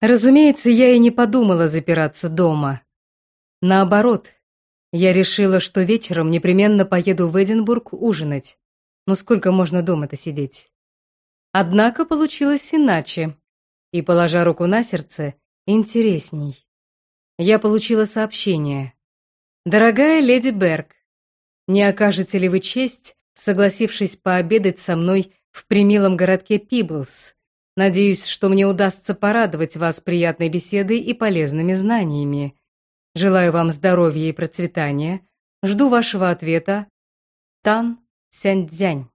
Разумеется, я и не подумала запираться дома. Наоборот, я решила, что вечером непременно поеду в Эдинбург ужинать. Но сколько можно дома-то сидеть? Однако получилось иначе. И, положа руку на сердце, интересней. Я получила сообщение. «Дорогая леди Берг, не окажете ли вы честь, согласившись пообедать со мной в примилом городке Пиблс? Надеюсь, что мне удастся порадовать вас приятной беседой и полезными знаниями. Желаю вам здоровья и процветания. Жду вашего ответа. Тан Сяньцзянь.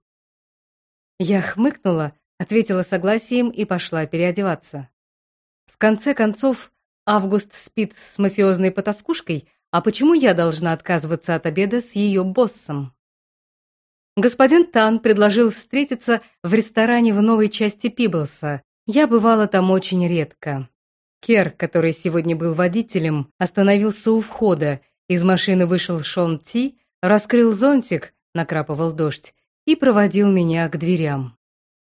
Я хмыкнула, ответила согласием и пошла переодеваться. В конце концов, Август спит с мафиозной потаскушкой, а почему я должна отказываться от обеда с ее боссом? Господин Тан предложил встретиться в ресторане в новой части Пиблса. Я бывала там очень редко. Кер, который сегодня был водителем, остановился у входа. Из машины вышел Шон Ти, раскрыл зонтик, накрапывал дождь, и проводил меня к дверям.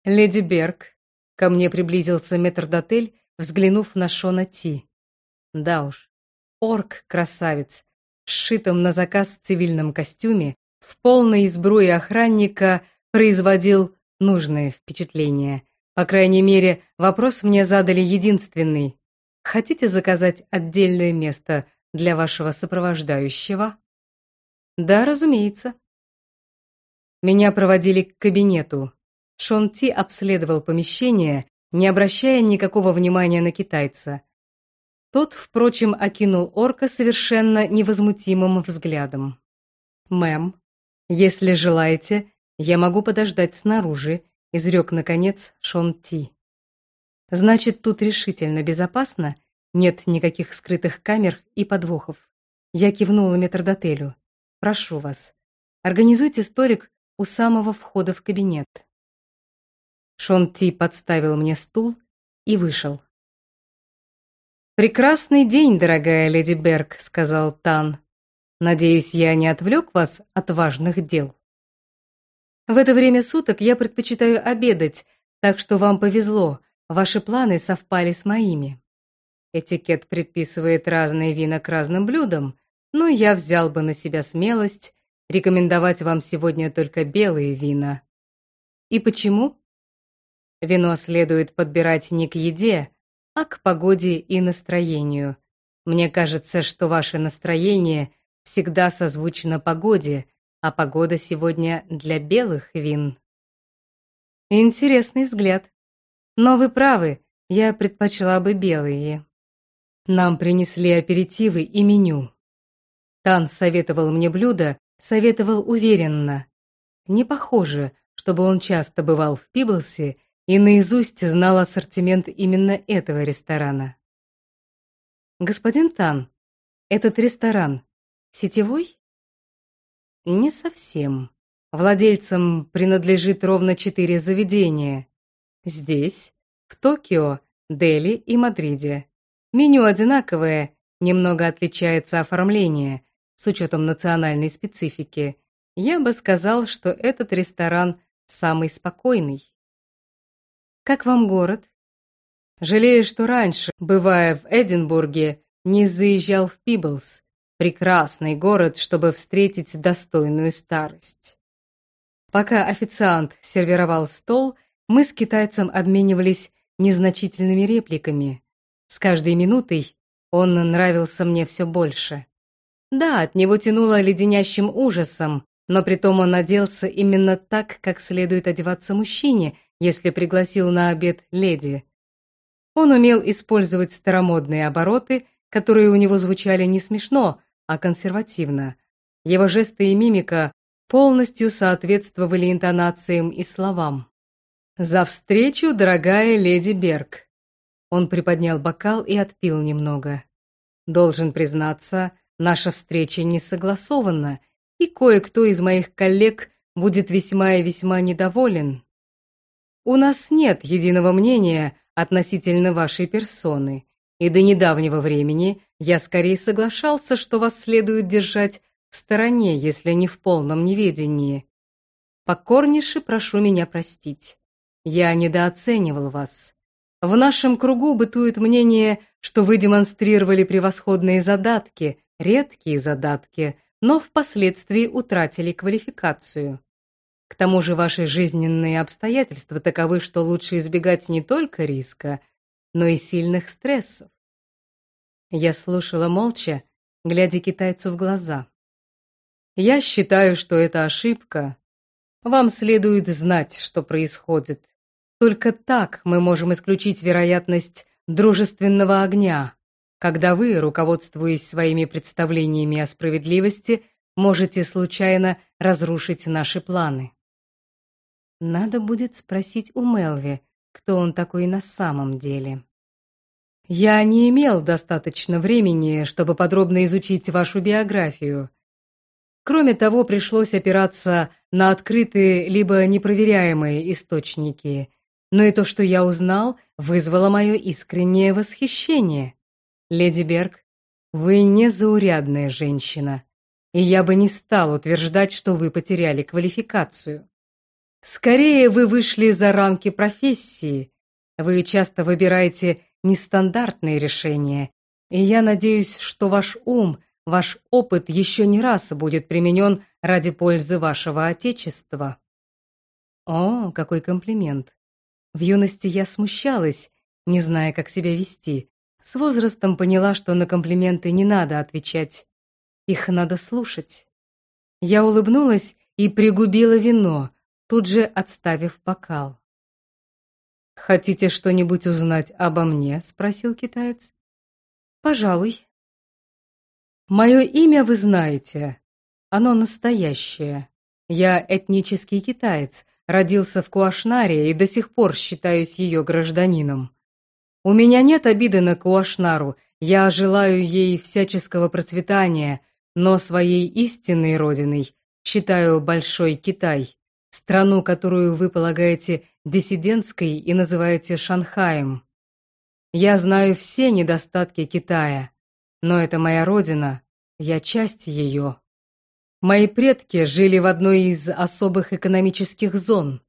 «Леди Берг», — ко мне приблизился метрдотель, взглянув на Шона Ти. Да уж, орк-красавец, сшитом на заказ цивильном костюме, в полной избруе охранника производил нужное впечатление. По крайней мере, вопрос мне задали единственный. Хотите заказать отдельное место для вашего сопровождающего? Да, разумеется. Меня проводили к кабинету. Шон Ти обследовал помещение, не обращая никакого внимания на китайца. Тот, впрочем, окинул орка совершенно невозмутимым взглядом. «Мэм, если желаете, я могу подождать снаружи», изрек, наконец, Шон Ти. «Значит, тут решительно безопасно, нет никаких скрытых камер и подвохов». Я кивнула метрдотелю. «Прошу вас, организуйте столик у самого входа в кабинет». Шон Ти подставил мне стул и вышел. «Прекрасный день, дорогая леди Берг», — сказал Тан. «Надеюсь, я не отвлек вас от важных дел». «В это время суток я предпочитаю обедать, так что вам повезло, ваши планы совпали с моими. Этикет предписывает разные вина к разным блюдам, но я взял бы на себя смелость рекомендовать вам сегодня только белые вина. И почему? Вино следует подбирать не к еде, а к погоде и настроению. Мне кажется, что ваше настроение всегда созвучно погоде, а погода сегодня для белых вин. Интересный взгляд. Но вы правы, я предпочла бы белые. Нам принесли аперитивы и меню. Тан советовал мне блюдо, советовал уверенно. Не похоже, чтобы он часто бывал в Пиблсе и наизусть знал ассортимент именно этого ресторана. «Господин Тан, этот ресторан сетевой?» «Не совсем. Владельцам принадлежит ровно четыре заведения. Здесь, в Токио, Дели и Мадриде. Меню одинаковое, немного отличается оформление, с учетом национальной специфики. Я бы сказал, что этот ресторан самый спокойный. Как вам город? Жалею, что раньше, бывая в Эдинбурге, не заезжал в Пиблс. Прекрасный город, чтобы встретить достойную старость. Пока официант сервировал стол, мы с китайцем обменивались незначительными репликами. С каждой минутой он нравился мне все больше. Да, от него тянуло леденящим ужасом, но притом он оделся именно так, как следует одеваться мужчине, если пригласил на обед леди. Он умел использовать старомодные обороты, которые у него звучали не смешно, а консервативно. Его жесты и мимика полностью соответствовали интонациям и словам. «За встречу, дорогая леди Берг!» Он приподнял бокал и отпил немного. «Должен признаться, наша встреча не согласована, и кое-кто из моих коллег будет весьма и весьма недоволен. У нас нет единого мнения относительно вашей персоны, и до недавнего времени я скорее соглашался, что вас следует держать в стороне, если не в полном неведении. Покорнейше прошу меня простить. Я недооценивал вас. В нашем кругу бытует мнение, что вы демонстрировали превосходные задатки, редкие задатки, но впоследствии утратили квалификацию. К тому же ваши жизненные обстоятельства таковы, что лучше избегать не только риска, но и сильных стрессов. Я слушала молча, глядя китайцу в глаза. Я считаю, что это ошибка. Вам следует знать, что происходит. Только так мы можем исключить вероятность дружественного огня, когда вы, руководствуясь своими представлениями о справедливости, можете случайно разрушить наши планы. Надо будет спросить у Мелви, кто он такой на самом деле. Я не имел достаточно времени, чтобы подробно изучить вашу биографию. Кроме того, пришлось опираться на открытые либо непроверяемые источники. Но и то, что я узнал, вызвало мое искреннее восхищение. Леди Берг, вы незаурядная женщина, и я бы не стал утверждать, что вы потеряли квалификацию. Скорее, вы вышли за рамки профессии. Вы часто выбираете нестандартные решения, и я надеюсь, что ваш ум, ваш опыт еще не раз будет применен ради пользы вашего Отечества. О, какой комплимент. В юности я смущалась, не зная, как себя вести. С возрастом поняла, что на комплименты не надо отвечать. Их надо слушать. Я улыбнулась и пригубила вино, тут же отставив бокал. «Хотите что-нибудь узнать обо мне?» — спросил китаец. «Пожалуй». «Мое имя вы знаете. Оно настоящее. Я этнический китаец, родился в Куашнаре и до сих пор считаюсь ее гражданином. У меня нет обиды на Куашнару, я желаю ей всяческого процветания, но своей истинной родиной считаю Большой Китай страну, которую вы полагаете диссидентской и называете Шанхаем. Я знаю все недостатки Китая, но это моя родина, я часть ее. Мои предки жили в одной из особых экономических зон.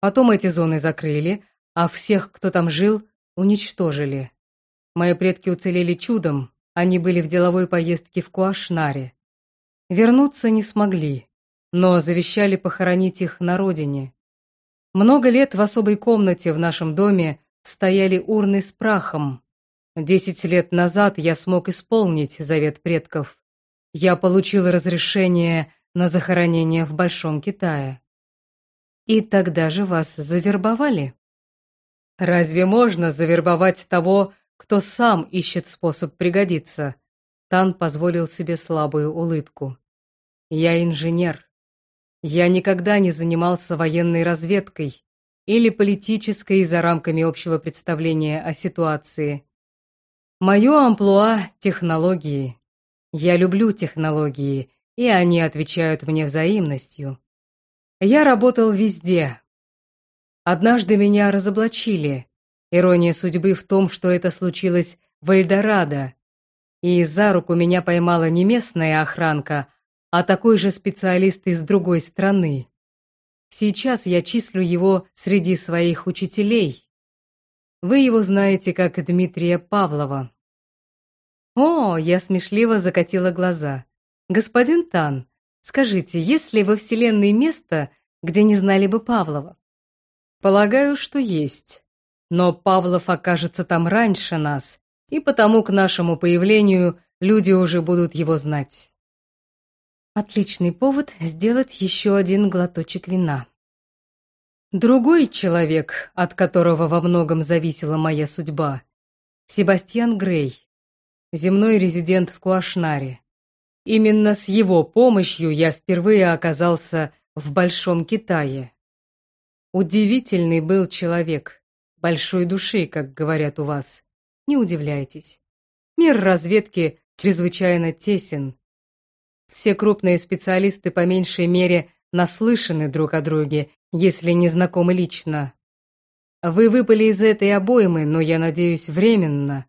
Потом эти зоны закрыли, а всех, кто там жил, уничтожили. Мои предки уцелели чудом, они были в деловой поездке в Куашнаре. Вернуться не смогли но завещали похоронить их на родине. Много лет в особой комнате в нашем доме стояли урны с прахом. Десять лет назад я смог исполнить завет предков. Я получил разрешение на захоронение в Большом Китае. И тогда же вас завербовали? Разве можно завербовать того, кто сам ищет способ пригодиться? Тан позволил себе слабую улыбку. Я инженер. Я никогда не занимался военной разведкой или политической за рамками общего представления о ситуации. Мое амплуа — технологии. Я люблю технологии, и они отвечают мне взаимностью. Я работал везде. Однажды меня разоблачили. Ирония судьбы в том, что это случилось в Эльдорадо. И за руку меня поймала не местная охранка, а такой же специалист из другой страны. Сейчас я числю его среди своих учителей. Вы его знаете как Дмитрия Павлова. О, я смешливо закатила глаза. Господин Тан, скажите, есть ли во Вселенной место, где не знали бы Павлова? Полагаю, что есть. Но Павлов окажется там раньше нас, и потому к нашему появлению люди уже будут его знать. Отличный повод сделать еще один глоточек вина. Другой человек, от которого во многом зависела моя судьба, Себастьян Грей, земной резидент в Куашнаре. Именно с его помощью я впервые оказался в Большом Китае. Удивительный был человек, большой души, как говорят у вас. Не удивляйтесь. Мир разведки чрезвычайно тесен, все крупные специалисты по меньшей мере наслышаны друг о друге, если не знакомы лично. Вы выпали из этой обоймы, но, я надеюсь, временно.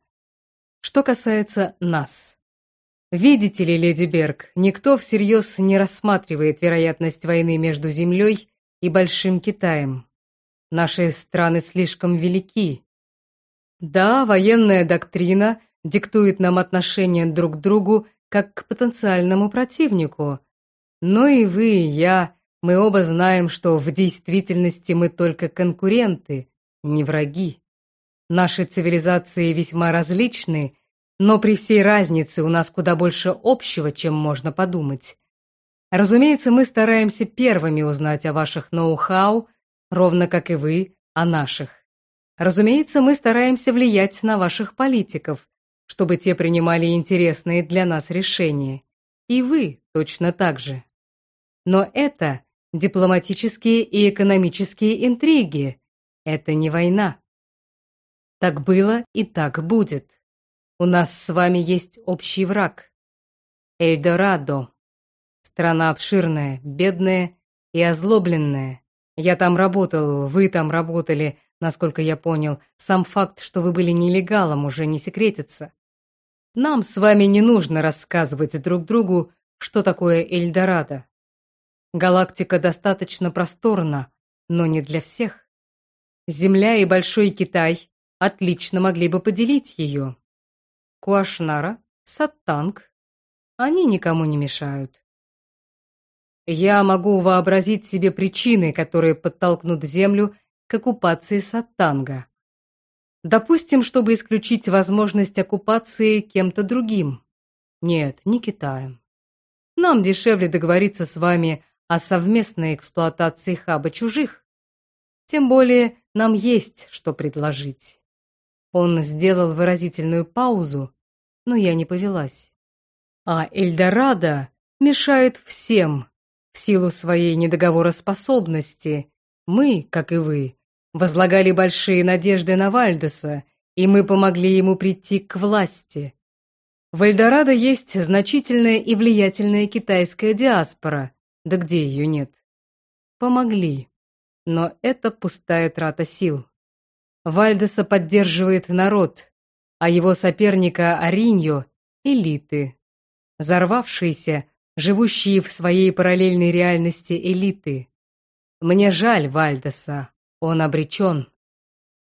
Что касается нас. Видите ли, леди Берг, никто всерьез не рассматривает вероятность войны между Землей и Большим Китаем. Наши страны слишком велики. Да, военная доктрина диктует нам отношение друг к другу как к потенциальному противнику. Но и вы, и я, мы оба знаем, что в действительности мы только конкуренты, не враги. Наши цивилизации весьма различны, но при всей разнице у нас куда больше общего, чем можно подумать. Разумеется, мы стараемся первыми узнать о ваших ноу-хау, ровно как и вы о наших. Разумеется, мы стараемся влиять на ваших политиков, чтобы те принимали интересные для нас решения. И вы точно так же. Но это дипломатические и экономические интриги. Это не война. Так было и так будет. У нас с вами есть общий враг. Эльдорадо. Страна обширная, бедная и озлобленная. Я там работал, вы там работали, Насколько я понял, сам факт, что вы были нелегалом, уже не секретится. Нам с вами не нужно рассказывать друг другу, что такое Эльдорадо. Галактика достаточно просторна, но не для всех. Земля и Большой Китай отлично могли бы поделить ее. Куашнара, Саттанг, они никому не мешают. Я могу вообразить себе причины, которые подтолкнут Землю к оккупации Саттанга. Допустим, чтобы исключить возможность оккупации кем-то другим. Нет, не Китаем. Нам дешевле договориться с вами о совместной эксплуатации хаба чужих. Тем более нам есть что предложить. Он сделал выразительную паузу, но я не повелась. А Эльдорадо мешает всем в силу своей недоговороспособности. Мы, как и вы, возлагали большие надежды на Вальдеса, и мы помогли ему прийти к власти. В Эльдорадо есть значительная и влиятельная китайская диаспора, да где ее нет? Помогли. Но это пустая трата сил. Вальдеса поддерживает народ, а его соперника Ариньо — элиты. Зарвавшиеся, живущие в своей параллельной реальности элиты. Мне жаль Вальдеса, он обречен.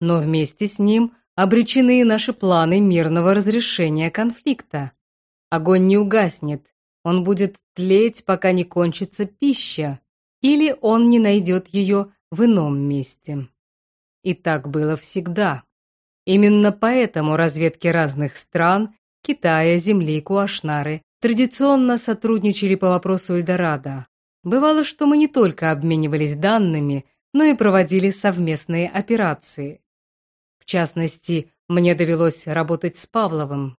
Но вместе с ним обречены и наши планы мирного разрешения конфликта. Огонь не угаснет, он будет тлеть, пока не кончится пища, или он не найдет ее в ином месте. И так было всегда. Именно поэтому разведки разных стран, Китая, Земли, Куашнары, традиционно сотрудничали по вопросу Эльдорадо. Бывало, что мы не только обменивались данными, но и проводили совместные операции. В частности, мне довелось работать с Павловым.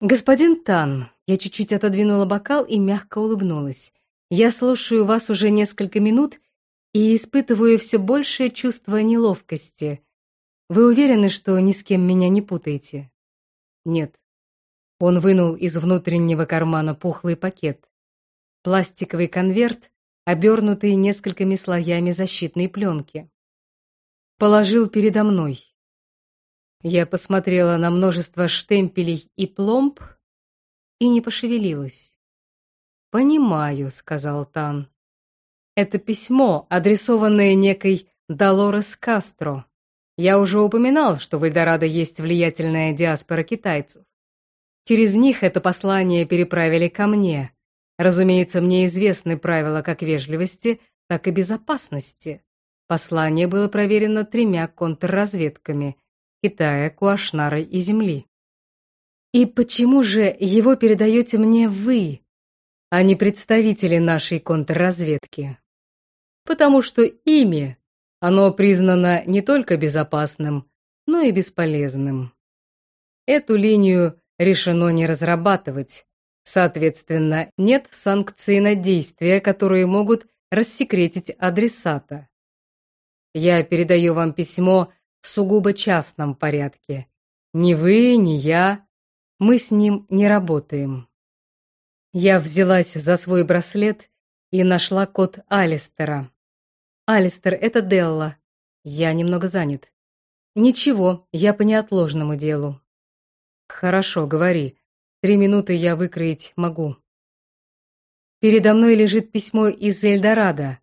«Господин Тан», я чуть-чуть отодвинула бокал и мягко улыбнулась. «Я слушаю вас уже несколько минут и испытываю все большее чувство неловкости. Вы уверены, что ни с кем меня не путаете?» «Нет». Он вынул из внутреннего кармана пухлый пакет. Пластиковый конверт обернутый несколькими слоями защитной пленки. Положил передо мной. Я посмотрела на множество штемпелей и пломб и не пошевелилась. «Понимаю», — сказал Тан. «Это письмо, адресованное некой Долорес Кастро. Я уже упоминал, что в Эльдорадо есть влиятельная диаспора китайцев. Через них это послание переправили ко мне, Разумеется, мне известны правила как вежливости, так и безопасности. Послание было проверено тремя контрразведками – Китая, Куашнара и Земли. И почему же его передаете мне вы, а не представители нашей контрразведки? Потому что ими оно признано не только безопасным, но и бесполезным. Эту линию решено не разрабатывать, Соответственно, нет санкций на действия, которые могут рассекретить адресата. Я передаю вам письмо в сугубо частном порядке. Ни вы, ни я, мы с ним не работаем. Я взялась за свой браслет и нашла код Алистера. Алистер, это Делла. Я немного занят. Ничего, я по неотложному делу. Хорошо, говори. Три минуты я выкроить могу. Передо мной лежит письмо из Эльдорадо.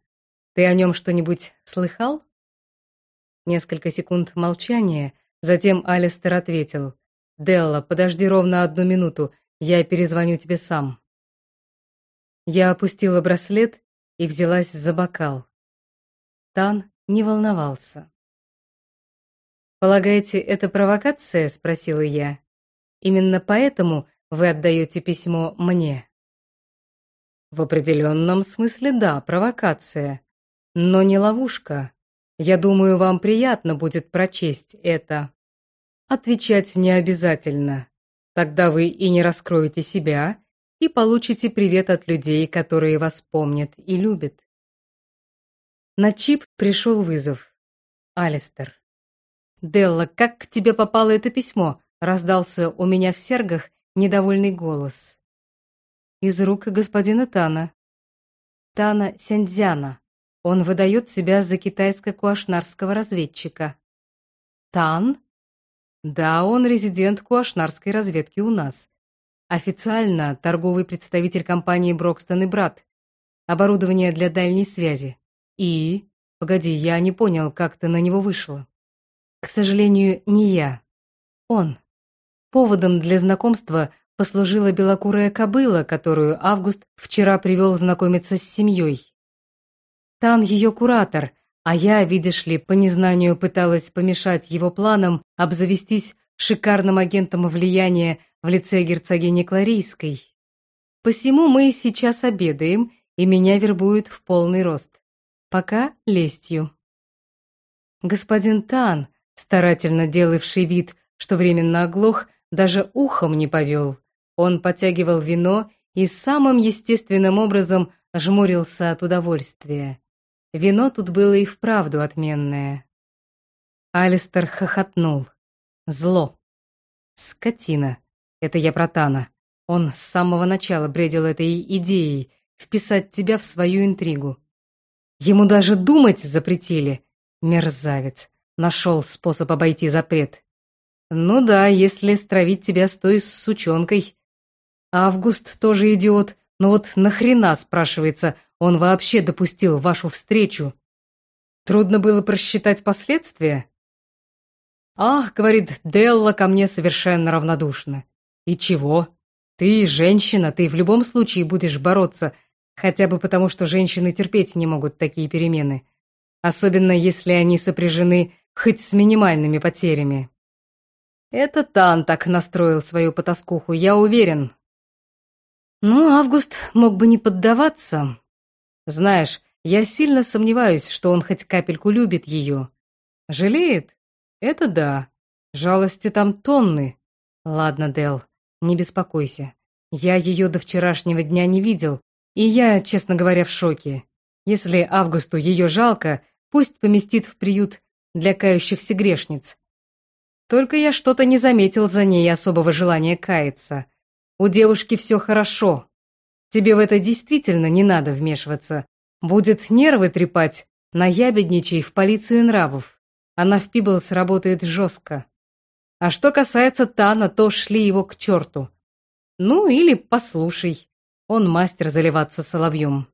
Ты о нем что-нибудь слыхал? Несколько секунд молчания, Затем Алистер ответил. «Делла, подожди ровно одну минуту, я перезвоню тебе сам». Я опустила браслет и взялась за бокал. Тан не волновался. «Полагаете, это провокация?» — спросила я. «Именно поэтому вы отдаете письмо мне?» «В определенном смысле да, провокация. Но не ловушка. Я думаю, вам приятно будет прочесть это. Отвечать не обязательно. Тогда вы и не раскроете себя, и получите привет от людей, которые вас помнят и любят». На чип пришел вызов. Алистер. «Делла, как к тебе попало это письмо?» — раздался у меня в сергах недовольный голос. «Из рук господина Тана». Тана Сяньцзяна. Он выдает себя за китайско-куашнарского разведчика. Тан? Да, он резидент куашнарской разведки у нас. Официально торговый представитель компании Брокстон и Брат. Оборудование для дальней связи. И... Погоди, я не понял, как ты на него вышла. К сожалению, не я. Он. Поводом для знакомства послужила белокурая кобыла, которую Август вчера привел знакомиться с семьей. Тан ее куратор, а я, видишь ли, по незнанию пыталась помешать его планам обзавестись шикарным агентом влияния в лице герцогини Кларийской. Посему мы сейчас обедаем, и меня вербуют в полный рост. Пока лестью. Господин Тан, старательно делавший вид, что временно оглох, даже ухом не повел. Он подтягивал вино и самым естественным образом жмурился от удовольствия. Вино тут было и вправду отменное. Алистер хохотнул. Зло. Скотина. Это я про Тана. Он с самого начала бредил этой идеей вписать тебя в свою интригу. Ему даже думать запретили. Мерзавец. Нашел способ обойти запрет. Ну да, если стравить тебя с той сучонкой. Август тоже идиот, но вот нахрена, спрашивается, он вообще допустил вашу встречу? Трудно было просчитать последствия? Ах, говорит, Делла ко мне совершенно равнодушна. И чего? Ты женщина, ты в любом случае будешь бороться, хотя бы потому, что женщины терпеть не могут такие перемены. Особенно если они сопряжены хоть с минимальными потерями. Это Тан так настроил свою потаскуху, я уверен. Ну, Август мог бы не поддаваться. Знаешь, я сильно сомневаюсь, что он хоть капельку любит ее. Жалеет? Это да. Жалости там тонны. Ладно, Дел, не беспокойся. Я ее до вчерашнего дня не видел, и я, честно говоря, в шоке. Если Августу ее жалко, пусть поместит в приют для кающихся грешниц. Только я что-то не заметил за ней особого желания каяться. У девушки все хорошо. Тебе в это действительно не надо вмешиваться. Будет нервы трепать, наябедничай в полицию нравов. Она в Пиблс работает жестко. А что касается Тана, то шли его к черту. Ну, или послушай. Он мастер заливаться соловьем.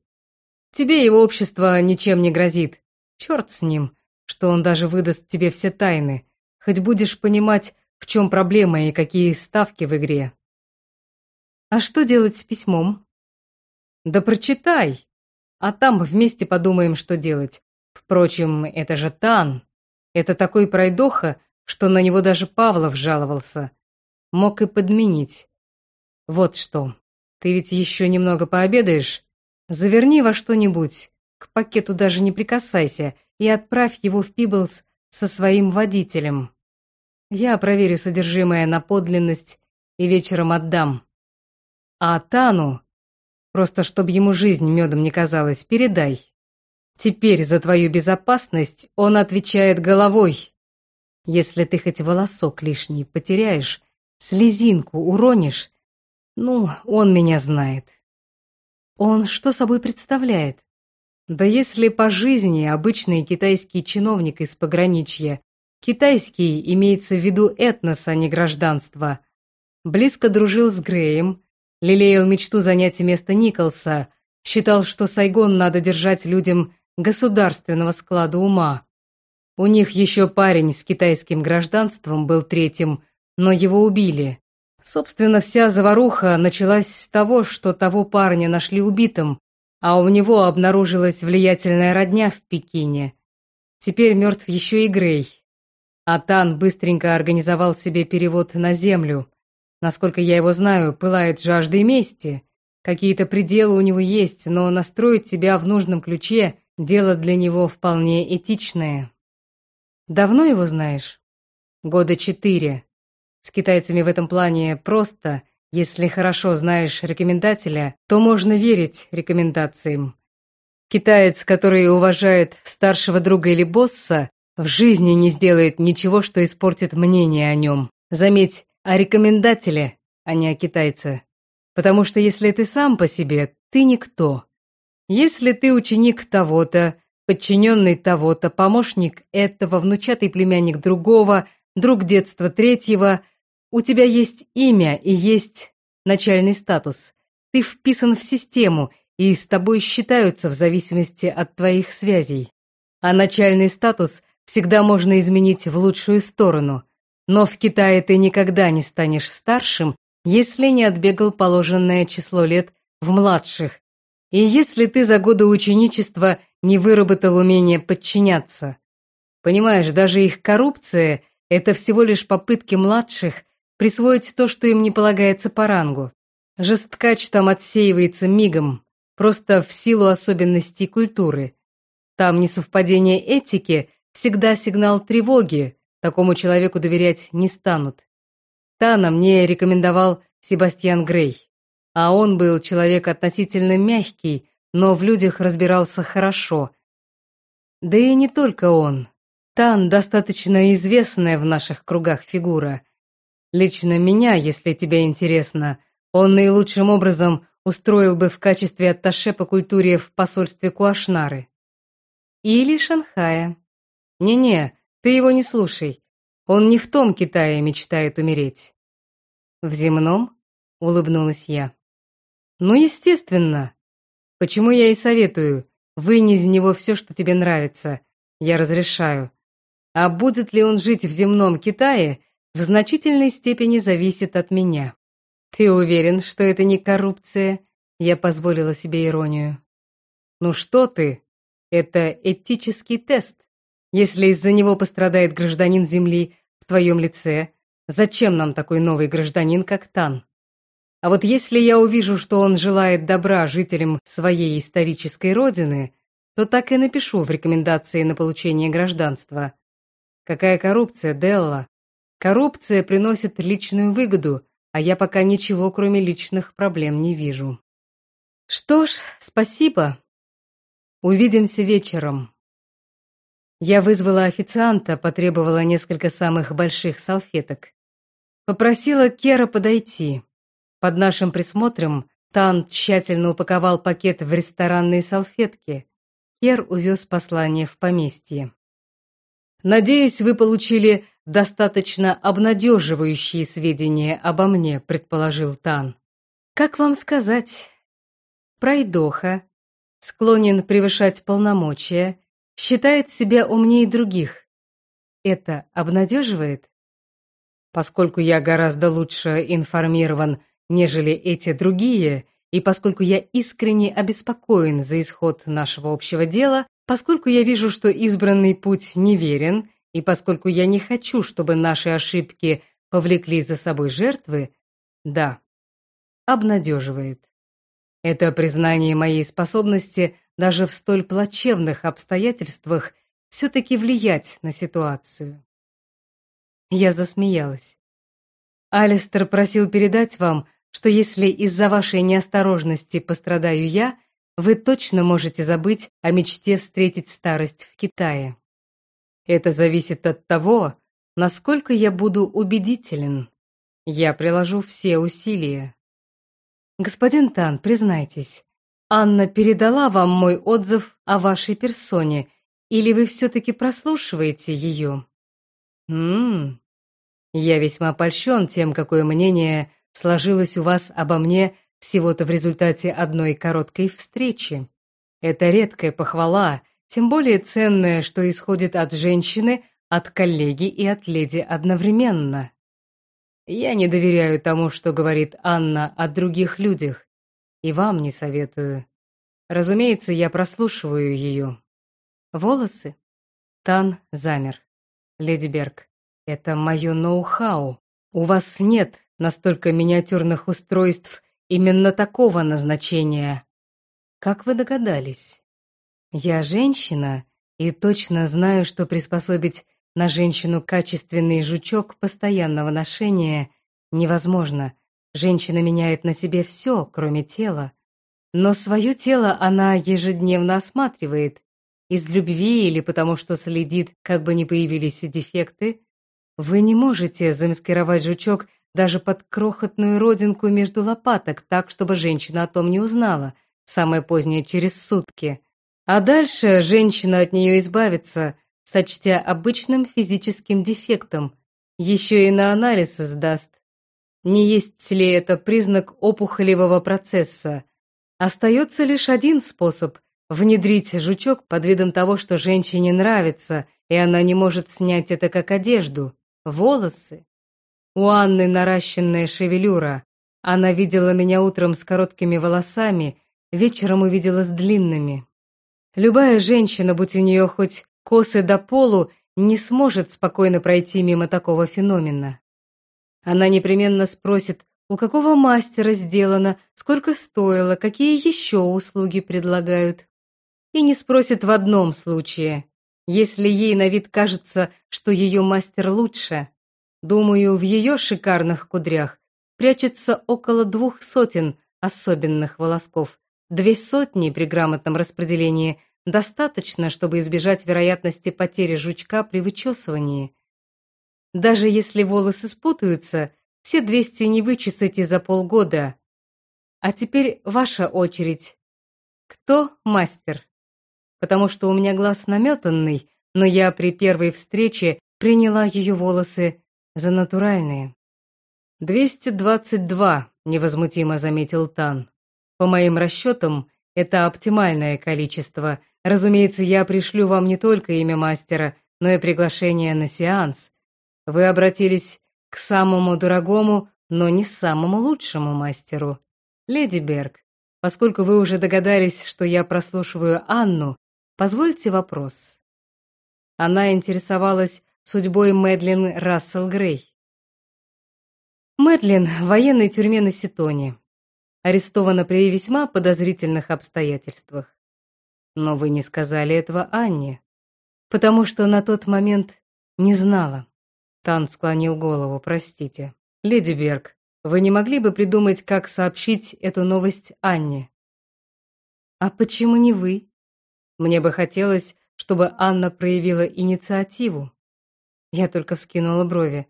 Тебе его общество ничем не грозит. Черт с ним что он даже выдаст тебе все тайны, хоть будешь понимать, в чем проблема и какие ставки в игре. А что делать с письмом? Да прочитай, а там вместе подумаем, что делать. Впрочем, это же Тан. Это такой пройдоха, что на него даже Павлов жаловался. Мог и подменить. Вот что, ты ведь еще немного пообедаешь? Заверни во что-нибудь, к пакету даже не прикасайся и отправь его в Пиблс со своим водителем. Я проверю содержимое на подлинность и вечером отдам. А Тану, просто чтобы ему жизнь медом не казалась, передай. Теперь за твою безопасность он отвечает головой. Если ты хоть волосок лишний потеряешь, слезинку уронишь, ну, он меня знает. Он что собой представляет? Да если по жизни обычный китайский чиновник из пограничья, китайский имеется в виду этнос, а не гражданство, близко дружил с Греем, лелеял мечту занять место Николса, считал, что Сайгон надо держать людям государственного склада ума. У них еще парень с китайским гражданством был третьим, но его убили. Собственно, вся заваруха началась с того, что того парня нашли убитым, а у него обнаружилась влиятельная родня в Пекине. Теперь мертв еще и Грей. Атан быстренько организовал себе перевод на землю. Насколько я его знаю, пылает жаждой мести. Какие-то пределы у него есть, но настроить себя в нужном ключе – дело для него вполне этичное. Давно его знаешь? Года четыре. С китайцами в этом плане просто. Если хорошо знаешь рекомендателя, то можно верить рекомендациям. Китаец, который уважает старшего друга или босса, в жизни не сделает ничего, что испортит мнение о нем. Заметь, о рекомендателе, а не о китайце. Потому что если ты сам по себе, ты никто. Если ты ученик того-то, подчиненный того-то, помощник этого, внучатый племянник другого, друг детства третьего, у тебя есть имя и есть начальный статус. Ты вписан в систему, и с тобой считаются в зависимости от твоих связей. А начальный статус всегда можно изменить в лучшую сторону. Но в Китае ты никогда не станешь старшим, если не отбегал положенное число лет в младших, и если ты за годы ученичества не выработал умение подчиняться. Понимаешь, даже их коррупция – это всего лишь попытки младших присвоить то, что им не полагается по рангу. Жесткач там отсеивается мигом, просто в силу особенностей культуры. Там несовпадение этики всегда сигнал тревоги, такому человеку доверять не станут. Тана мне рекомендовал Себастьян Грей. А он был человек относительно мягкий, но в людях разбирался хорошо. Да и не только он. Тан достаточно известная в наших кругах фигура. Лично меня, если тебе интересно, он наилучшим образом устроил бы в качестве атташе по культуре в посольстве Куашнары. Или Шанхая. Не-не, ты его не слушай. Он не в том Китае мечтает умереть. В земном? Улыбнулась я. Ну, естественно. Почему я и советую. Вынь из него все, что тебе нравится. Я разрешаю. А будет ли он жить в земном Китае, в значительной степени зависит от меня. Ты уверен, что это не коррупция? Я позволила себе иронию. Ну что ты? Это этический тест. Если из-за него пострадает гражданин Земли в твоем лице, зачем нам такой новый гражданин, как Тан? А вот если я увижу, что он желает добра жителям своей исторической родины, то так и напишу в рекомендации на получение гражданства. Какая коррупция, Делла? Коррупция приносит личную выгоду, а я пока ничего, кроме личных проблем, не вижу. Что ж, спасибо. Увидимся вечером. Я вызвала официанта, потребовала несколько самых больших салфеток. Попросила Кера подойти. Под нашим присмотром Тан тщательно упаковал пакет в ресторанные салфетки. Кер увез послание в поместье. «Надеюсь, вы получили достаточно обнадеживающие сведения обо мне», предположил Тан. «Как вам сказать? Пройдоха, склонен превышать полномочия, считает себя умнее других. Это обнадеживает? Поскольку я гораздо лучше информирован, нежели эти другие, и поскольку я искренне обеспокоен за исход нашего общего дела, поскольку я вижу, что избранный путь неверен, и поскольку я не хочу, чтобы наши ошибки повлекли за собой жертвы, да, обнадеживает. Это признание моей способности даже в столь плачевных обстоятельствах все-таки влиять на ситуацию. Я засмеялась. Алистер просил передать вам, что если из-за вашей неосторожности пострадаю я, вы точно можете забыть о мечте встретить старость в Китае. Это зависит от того, насколько я буду убедителен. Я приложу все усилия. Господин Тан, признайтесь, Анна передала вам мой отзыв о вашей персоне, или вы все-таки прослушиваете ее? Ммм, я весьма польщен тем, какое мнение сложилось у вас обо мне всего-то в результате одной короткой встречи. Это редкая похвала, Тем более ценное, что исходит от женщины, от коллеги и от леди одновременно. Я не доверяю тому, что говорит Анна о других людях, и вам не советую. Разумеется, я прослушиваю ее. Волосы? Тан замер. Леди Берг, это мое ноу-хау. У вас нет настолько миниатюрных устройств именно такого назначения. Как вы догадались? Я женщина и точно знаю, что приспособить на женщину качественный жучок постоянного ношения невозможно. Женщина меняет на себе все, кроме тела. Но свое тело она ежедневно осматривает. Из любви или потому что следит, как бы ни появились дефекты. Вы не можете замаскировать жучок даже под крохотную родинку между лопаток так, чтобы женщина о том не узнала, самое позднее через сутки. А дальше женщина от нее избавится, сочтя обычным физическим дефектом, еще и на анализ сдаст. Не есть ли это признак опухолевого процесса? Остается лишь один способ – внедрить жучок под видом того, что женщине нравится, и она не может снять это как одежду – волосы. У Анны наращенная шевелюра. Она видела меня утром с короткими волосами, вечером увидела с длинными. Любая женщина, будь у нее хоть косы до полу, не сможет спокойно пройти мимо такого феномена. Она непременно спросит, у какого мастера сделано, сколько стоило, какие еще услуги предлагают. И не спросит в одном случае, если ей на вид кажется, что ее мастер лучше. Думаю, в ее шикарных кудрях прячется около двух сотен особенных волосков, Две сотни при грамотном распределении достаточно, чтобы избежать вероятности потери жучка при вычесывании. Даже если волосы спутаются, все 200 не вычесайте за полгода. А теперь ваша очередь. Кто мастер? Потому что у меня глаз наметанный, но я при первой встрече приняла ее волосы за натуральные. «222», — невозмутимо заметил Тан. По моим расчетам, это оптимальное количество. Разумеется, я пришлю вам не только имя мастера, но и приглашение на сеанс. Вы обратились к самому дорогому, но не самому лучшему мастеру. Леди Берг, поскольку вы уже догадались, что я прослушиваю Анну, позвольте вопрос. Она интересовалась судьбой Мэдлин Рассел Грей. Мэдлин в военной тюрьме на Ситоне арестована при весьма подозрительных обстоятельствах. Но вы не сказали этого Анне, потому что на тот момент не знала. Тан склонил голову, простите. Леди Берг, вы не могли бы придумать, как сообщить эту новость Анне? А почему не вы? Мне бы хотелось, чтобы Анна проявила инициативу. Я только вскинула брови.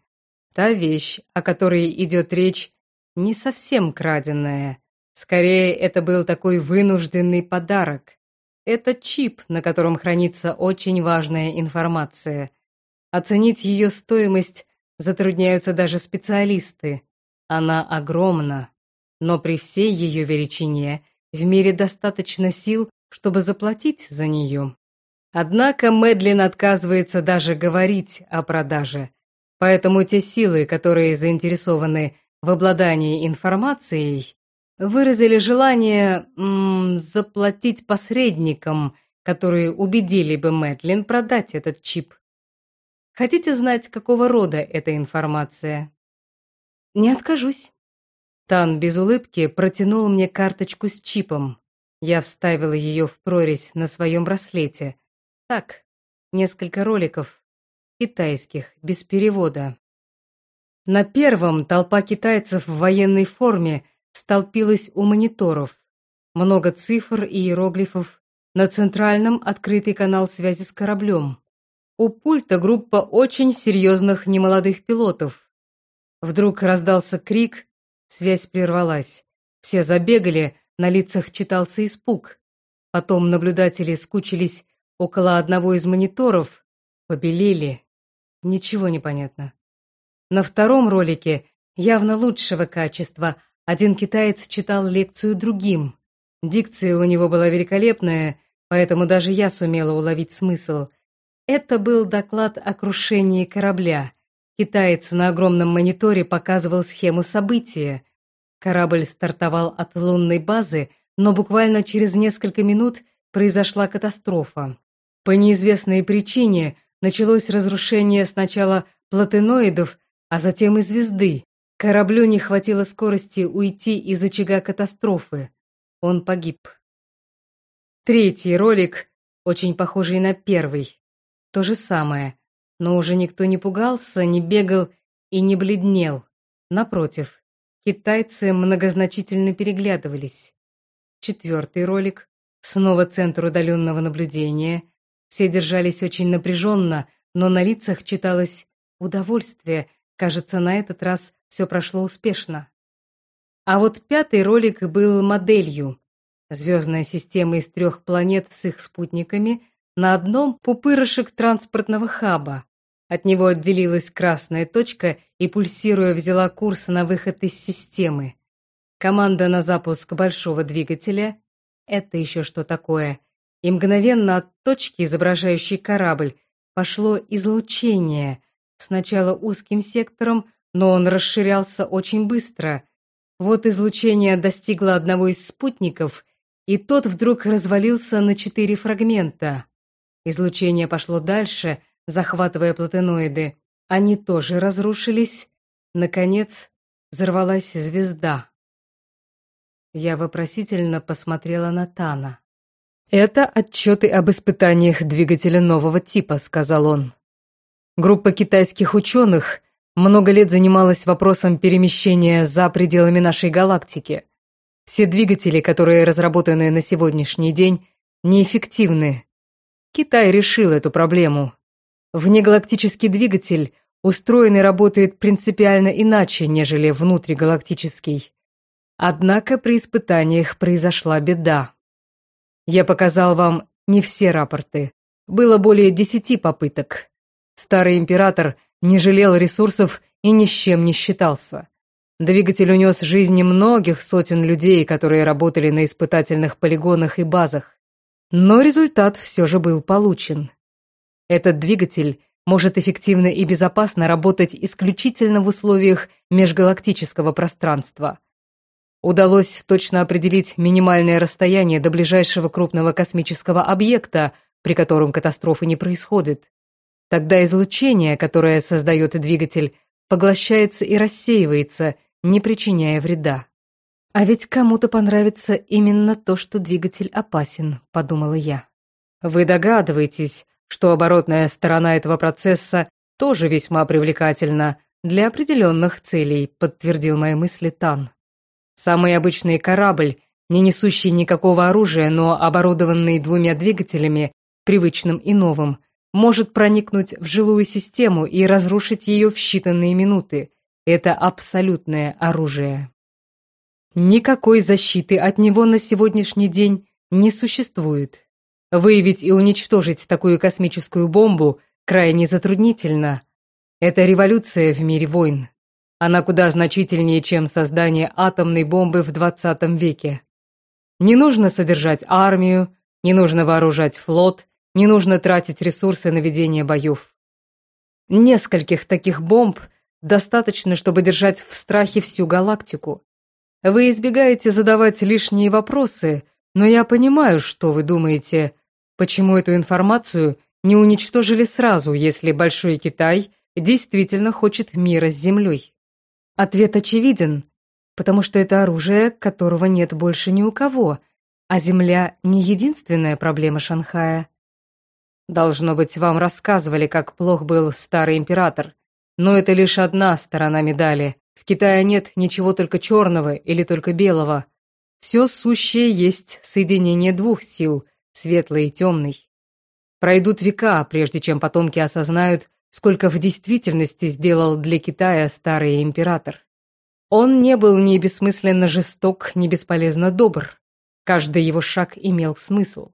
Та вещь, о которой идет речь, не совсем краденая. Скорее, это был такой вынужденный подарок. Это чип, на котором хранится очень важная информация. Оценить ее стоимость затрудняются даже специалисты. Она огромна, но при всей ее величине в мире достаточно сил, чтобы заплатить за нее. Однако Мэдлин отказывается даже говорить о продаже. Поэтому те силы, которые заинтересованы в обладании информацией, выразили желание м, заплатить посредникам, которые убедили бы Мэтлин продать этот чип. Хотите знать, какого рода эта информация? Не откажусь. Тан без улыбки протянул мне карточку с чипом. Я вставила ее в прорезь на своем браслете. Так, несколько роликов, китайских, без перевода. На первом толпа китайцев в военной форме столпилась у мониторов. Много цифр и иероглифов. На центральном открытый канал связи с кораблем. У пульта группа очень серьезных немолодых пилотов. Вдруг раздался крик, связь прервалась. Все забегали, на лицах читался испуг. Потом наблюдатели скучились около одного из мониторов, побелели. Ничего не понятно. На втором ролике, явно лучшего качества, один китаец читал лекцию другим. Дикция у него была великолепная, поэтому даже я сумела уловить смысл. Это был доклад о крушении корабля. Китаец на огромном мониторе показывал схему события. Корабль стартовал от лунной базы, но буквально через несколько минут произошла катастрофа. По неизвестной причине началось разрушение сначала платиноидов, а затем и звезды. Кораблю не хватило скорости уйти из очага катастрофы. Он погиб. Третий ролик, очень похожий на первый. То же самое, но уже никто не пугался, не бегал и не бледнел. Напротив, китайцы многозначительно переглядывались. Четвертый ролик, снова центр удаленного наблюдения. Все держались очень напряженно, но на лицах читалось удовольствие. Кажется, на этот раз все прошло успешно. А вот пятый ролик был моделью. Звездная система из трех планет с их спутниками на одном пупырышек транспортного хаба. От него отделилась красная точка и, пульсируя, взяла курс на выход из системы. Команда на запуск большого двигателя — это еще что такое? И мгновенно от точки, изображающей корабль, пошло излучение, сначала узким сектором, но он расширялся очень быстро. Вот излучение достигло одного из спутников, и тот вдруг развалился на четыре фрагмента. Излучение пошло дальше, захватывая платиноиды. Они тоже разрушились. Наконец, взорвалась звезда. Я вопросительно посмотрела на Тана. «Это отчеты об испытаниях двигателя нового типа», — сказал он. Группа китайских ученых много лет занималась вопросом перемещения за пределами нашей галактики. Все двигатели, которые разработаны на сегодняшний день, неэффективны. Китай решил эту проблему. Внегалактический двигатель устроен и работает принципиально иначе, нежели внутригалактический. Однако при испытаниях произошла беда. Я показал вам не все рапорты. Было более десяти попыток. Старый император не жалел ресурсов и ни с чем не считался. Двигатель унес жизни многих сотен людей, которые работали на испытательных полигонах и базах. Но результат все же был получен. Этот двигатель может эффективно и безопасно работать исключительно в условиях межгалактического пространства – Удалось точно определить минимальное расстояние до ближайшего крупного космического объекта, при котором катастрофы не происходит. Тогда излучение, которое создает двигатель, поглощается и рассеивается, не причиняя вреда. «А ведь кому-то понравится именно то, что двигатель опасен», — подумала я. «Вы догадываетесь, что оборотная сторона этого процесса тоже весьма привлекательна для определенных целей», — подтвердил мои мысли Тан. Самый обычный корабль, не несущий никакого оружия, но оборудованный двумя двигателями, привычным и новым, может проникнуть в жилую систему и разрушить ее в считанные минуты. Это абсолютное оружие. Никакой защиты от него на сегодняшний день не существует. Выявить и уничтожить такую космическую бомбу крайне затруднительно. Это революция в мире войн. Она куда значительнее, чем создание атомной бомбы в 20 веке. Не нужно содержать армию, не нужно вооружать флот, не нужно тратить ресурсы на ведение боев. Нескольких таких бомб достаточно, чтобы держать в страхе всю галактику. Вы избегаете задавать лишние вопросы, но я понимаю, что вы думаете, почему эту информацию не уничтожили сразу, если Большой Китай действительно хочет мира с Землей. Ответ очевиден, потому что это оружие, которого нет больше ни у кого, а земля не единственная проблема Шанхая. Должно быть, вам рассказывали, как плох был старый император, но это лишь одна сторона медали. В Китае нет ничего только черного или только белого. Все сущее есть соединение двух сил, светлой и темной. Пройдут века, прежде чем потомки осознают, сколько в действительности сделал для Китая старый император. Он не был ни бессмысленно жесток, ни бесполезно добр. Каждый его шаг имел смысл.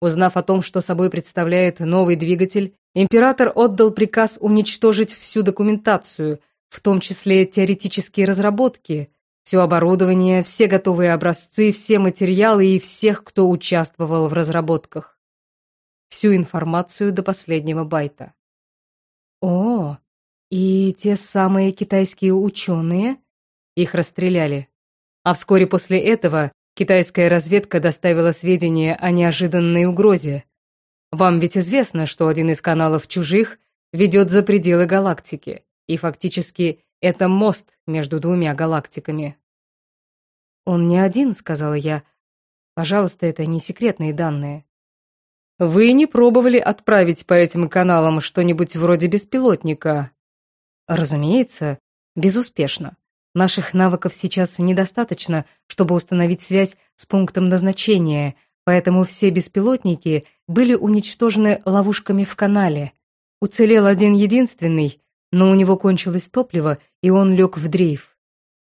Узнав о том, что собой представляет новый двигатель, император отдал приказ уничтожить всю документацию, в том числе теоретические разработки, все оборудование, все готовые образцы, все материалы и всех, кто участвовал в разработках. всю информацию до последнего байта. О, и те самые китайские ученые? Их расстреляли. А вскоре после этого китайская разведка доставила сведения о неожиданной угрозе. Вам ведь известно, что один из каналов чужих ведет за пределы галактики, и фактически это мост между двумя галактиками. «Он не один», — сказала я. «Пожалуйста, это не секретные данные». «Вы не пробовали отправить по этим каналам что-нибудь вроде беспилотника?» «Разумеется, безуспешно. Наших навыков сейчас недостаточно, чтобы установить связь с пунктом назначения, поэтому все беспилотники были уничтожены ловушками в канале. Уцелел один единственный, но у него кончилось топливо, и он лег в дрейф.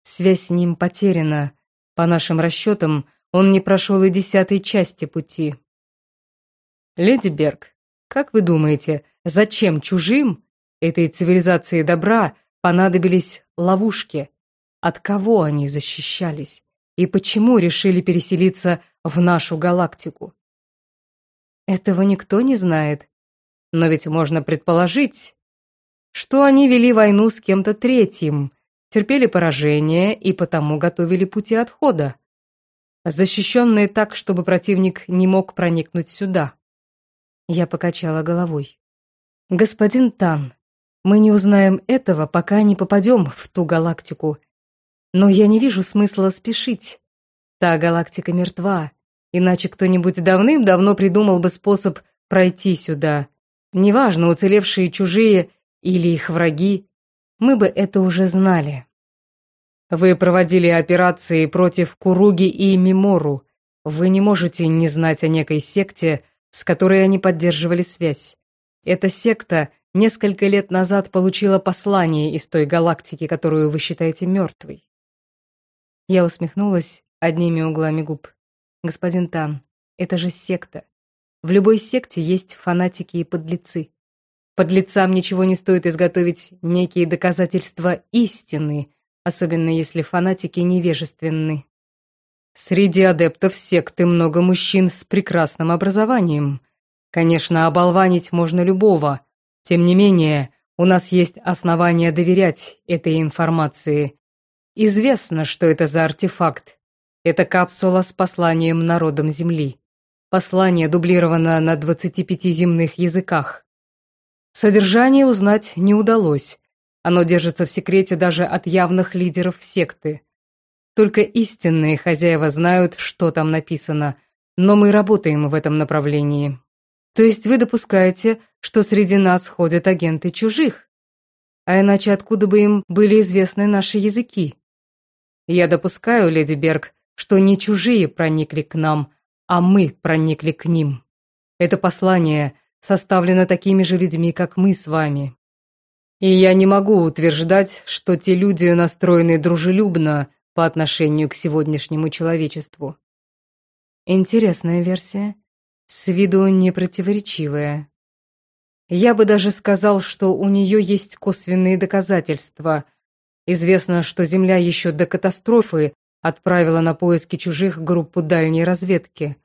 Связь с ним потеряна. По нашим расчетам, он не прошел и десятой части пути. Леди Берг, как вы думаете, зачем чужим, этой цивилизации добра, понадобились ловушки? От кого они защищались? И почему решили переселиться в нашу галактику? Этого никто не знает. Но ведь можно предположить, что они вели войну с кем-то третьим, терпели поражение и потому готовили пути отхода, защищенные так, чтобы противник не мог проникнуть сюда. Я покачала головой. «Господин Тан, мы не узнаем этого, пока не попадем в ту галактику. Но я не вижу смысла спешить. Та галактика мертва, иначе кто-нибудь давным-давно придумал бы способ пройти сюда. Неважно, уцелевшие чужие или их враги, мы бы это уже знали. Вы проводили операции против Куруги и Мимору. Вы не можете не знать о некой секте, с которой они поддерживали связь. Эта секта несколько лет назад получила послание из той галактики, которую вы считаете мертвой. Я усмехнулась одними углами губ. Господин Тан, это же секта. В любой секте есть фанатики и подлецы. Подлецам ничего не стоит изготовить некие доказательства истины, особенно если фанатики невежественны. Среди адептов секты много мужчин с прекрасным образованием. Конечно, оболванить можно любого. Тем не менее, у нас есть основания доверять этой информации. Известно, что это за артефакт. Это капсула с посланием народам Земли. Послание дублировано на 25 земных языках. Содержание узнать не удалось. Оно держится в секрете даже от явных лидеров секты. Только истинные хозяева знают, что там написано, но мы работаем в этом направлении. То есть вы допускаете, что среди нас ходят агенты чужих? А иначе откуда бы им были известны наши языки? Я допускаю, леди Берг, что не чужие проникли к нам, а мы проникли к ним. Это послание составлено такими же людьми, как мы с вами. И я не могу утверждать, что те люди настроены дружелюбно по отношению к сегодняшнему человечеству. Интересная версия, с виду непротиворечивая. Я бы даже сказал, что у нее есть косвенные доказательства. Известно, что Земля еще до катастрофы отправила на поиски чужих группу дальней разведки.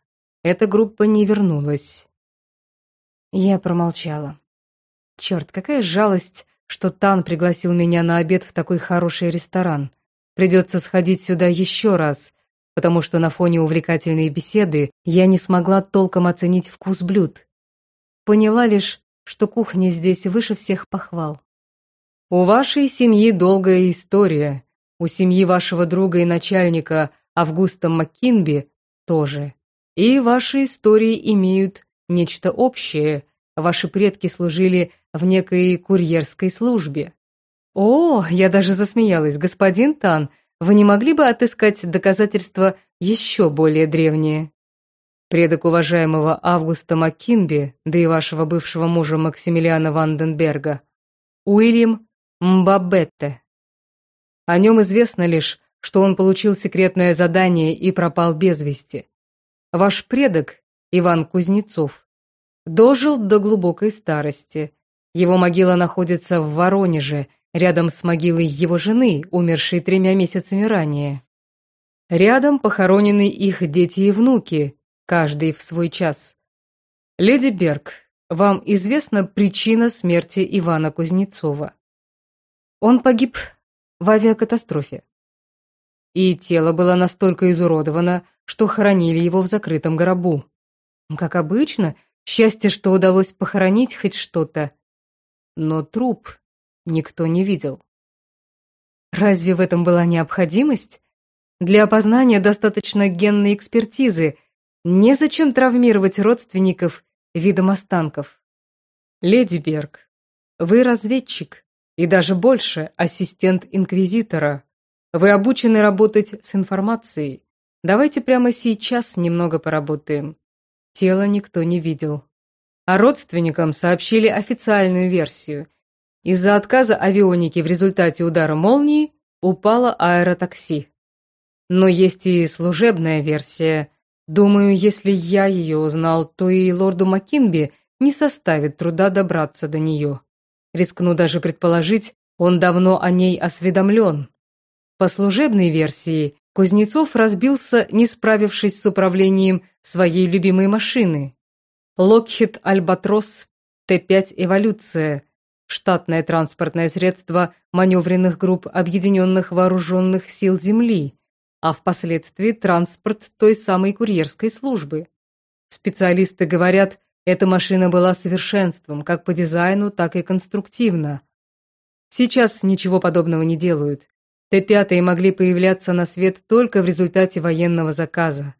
Эта группа не вернулась. Я промолчала. Черт, какая жалость, что Тан пригласил меня на обед в такой хороший ресторан. Придется сходить сюда еще раз, потому что на фоне увлекательной беседы я не смогла толком оценить вкус блюд. Поняла лишь, что кухня здесь выше всех похвал. «У вашей семьи долгая история. У семьи вашего друга и начальника Августа Маккинби тоже. И ваши истории имеют нечто общее. Ваши предки служили в некой курьерской службе. «О, я даже засмеялась, господин Тан, вы не могли бы отыскать доказательства еще более древние?» Предок уважаемого Августа Маккинби, да и вашего бывшего мужа Максимилиана Ванденберга, Уильям Мбабетте. О нем известно лишь, что он получил секретное задание и пропал без вести. Ваш предок, Иван Кузнецов, дожил до глубокой старости. Его могила находится в Воронеже – рядом с могилой его жены, умершей тремя месяцами ранее. Рядом похоронены их дети и внуки, каждый в свой час. Леди Берг, вам известна причина смерти Ивана Кузнецова? Он погиб в авиакатастрофе. И тело было настолько изуродовано, что хоронили его в закрытом гробу. Как обычно, счастье, что удалось похоронить хоть что-то. Но труп никто не видел. Разве в этом была необходимость? Для опознания достаточно генной экспертизы. Незачем травмировать родственников видом останков. Леди Берг, вы разведчик и даже больше ассистент инквизитора. Вы обучены работать с информацией. Давайте прямо сейчас немного поработаем. Тело никто не видел. А родственникам сообщили официальную версию. Из-за отказа авионики в результате удара молнии упало аэротакси. Но есть и служебная версия. Думаю, если я ее узнал, то и лорду Маккинби не составит труда добраться до нее. Рискну даже предположить, он давно о ней осведомлен. По служебной версии, Кузнецов разбился, не справившись с управлением своей любимой машины. Локхит Альбатрос Т-5 «Эволюция» – штатное транспортное средство маневренных групп Объединенных Вооруженных Сил Земли, а впоследствии транспорт той самой курьерской службы. Специалисты говорят, эта машина была совершенством как по дизайну, так и конструктивно. Сейчас ничего подобного не делают. Т-5 могли появляться на свет только в результате военного заказа.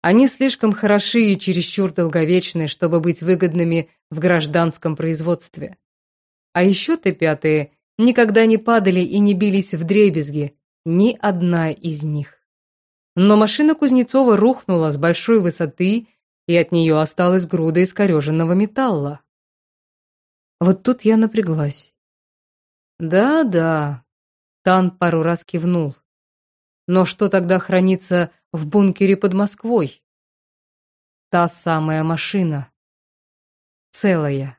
Они слишком хороши и чересчур долговечны, чтобы быть выгодными в гражданском производстве. А еще Т-5 никогда не падали и не бились в дребезги, ни одна из них. Но машина Кузнецова рухнула с большой высоты, и от нее осталась груда искореженного металла. Вот тут я напряглась. Да-да, Тан пару раз кивнул. Но что тогда хранится в бункере под Москвой? Та самая машина. Целая.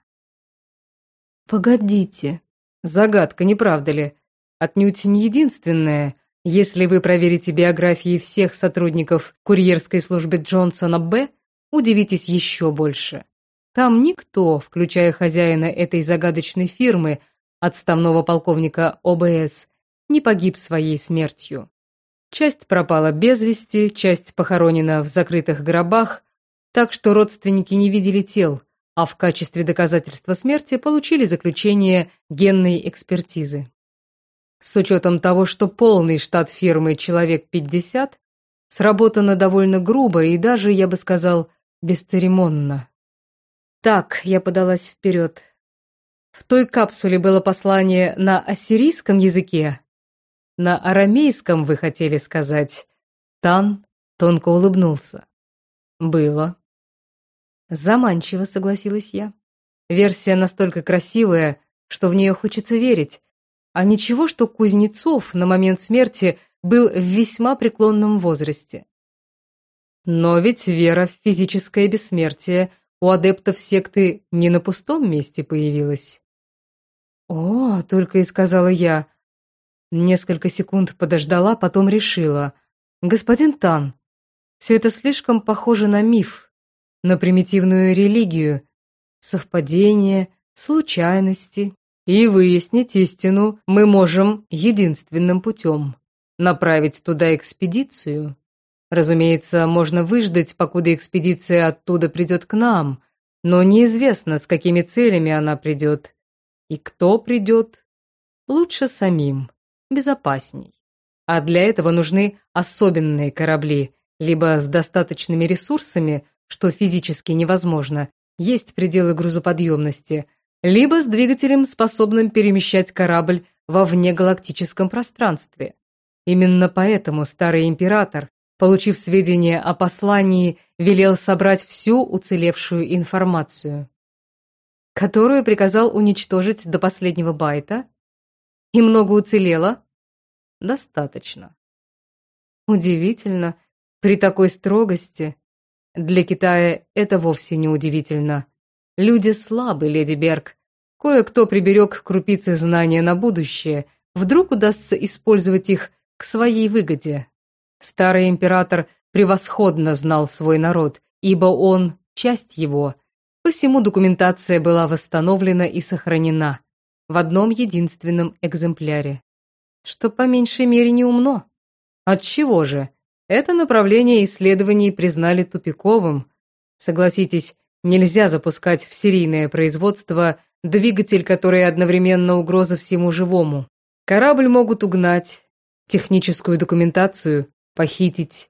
Погодите. Загадка, не правда ли? Отнюдь не единственная. Если вы проверите биографии всех сотрудников курьерской службы Джонсона Б., удивитесь еще больше. Там никто, включая хозяина этой загадочной фирмы, отставного полковника ОБС, не погиб своей смертью. Часть пропала без вести, часть похоронена в закрытых гробах, так что родственники не видели тел, а в качестве доказательства смерти получили заключение генной экспертизы. С учетом того, что полный штат фирмы человек 50, сработано довольно грубо и даже, я бы сказал, бесцеремонно. Так, я подалась вперед. В той капсуле было послание на ассирийском языке, на арамейском вы хотели сказать. Тан тонко улыбнулся. Было. Заманчиво, согласилась я. Версия настолько красивая, что в нее хочется верить. А ничего, что Кузнецов на момент смерти был в весьма преклонном возрасте. Но ведь вера в физическое бессмертие у адептов секты не на пустом месте появилась. «О, — только и сказала я, Несколько секунд подождала, потом решила. «Господин Тан, все это слишком похоже на миф, на примитивную религию. Совпадение, случайности. И выяснить истину мы можем единственным путем – направить туда экспедицию. Разумеется, можно выждать, покуда экспедиция оттуда придет к нам, но неизвестно, с какими целями она придет. И кто придет, лучше самим безопасней. А для этого нужны особенные корабли, либо с достаточными ресурсами, что физически невозможно, есть пределы грузоподъемности, либо с двигателем, способным перемещать корабль во внегалактическом пространстве. Именно поэтому старый император, получив сведения о послании, велел собрать всю уцелевшую информацию, которую приказал уничтожить до последнего байта. И много уцелело? достаточно. Удивительно, при такой строгости. Для Китая это вовсе не удивительно. Люди слабы, леди Берг. Кое-кто приберег крупицы знания на будущее. Вдруг удастся использовать их к своей выгоде. Старый император превосходно знал свой народ, ибо он – часть его, Посему документация была восстановлена и сохранена в одном единственном экземпляре. Что по меньшей мере не умно. Отчего же? Это направление исследований признали тупиковым. Согласитесь, нельзя запускать в серийное производство двигатель, который одновременно угроза всему живому. Корабль могут угнать, техническую документацию похитить.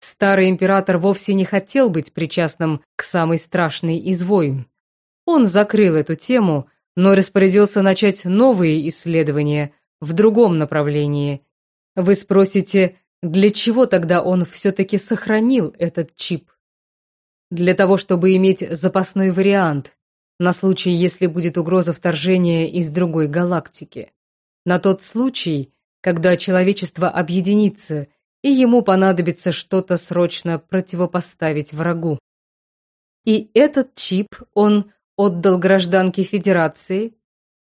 Старый император вовсе не хотел быть причастным к самой страшной из войн. Он закрыл эту тему, но распорядился начать новые исследования в другом направлении. Вы спросите, для чего тогда он все-таки сохранил этот чип? Для того, чтобы иметь запасной вариант, на случай, если будет угроза вторжения из другой галактики. На тот случай, когда человечество объединится, и ему понадобится что-то срочно противопоставить врагу. И этот чип он отдал гражданке Федерации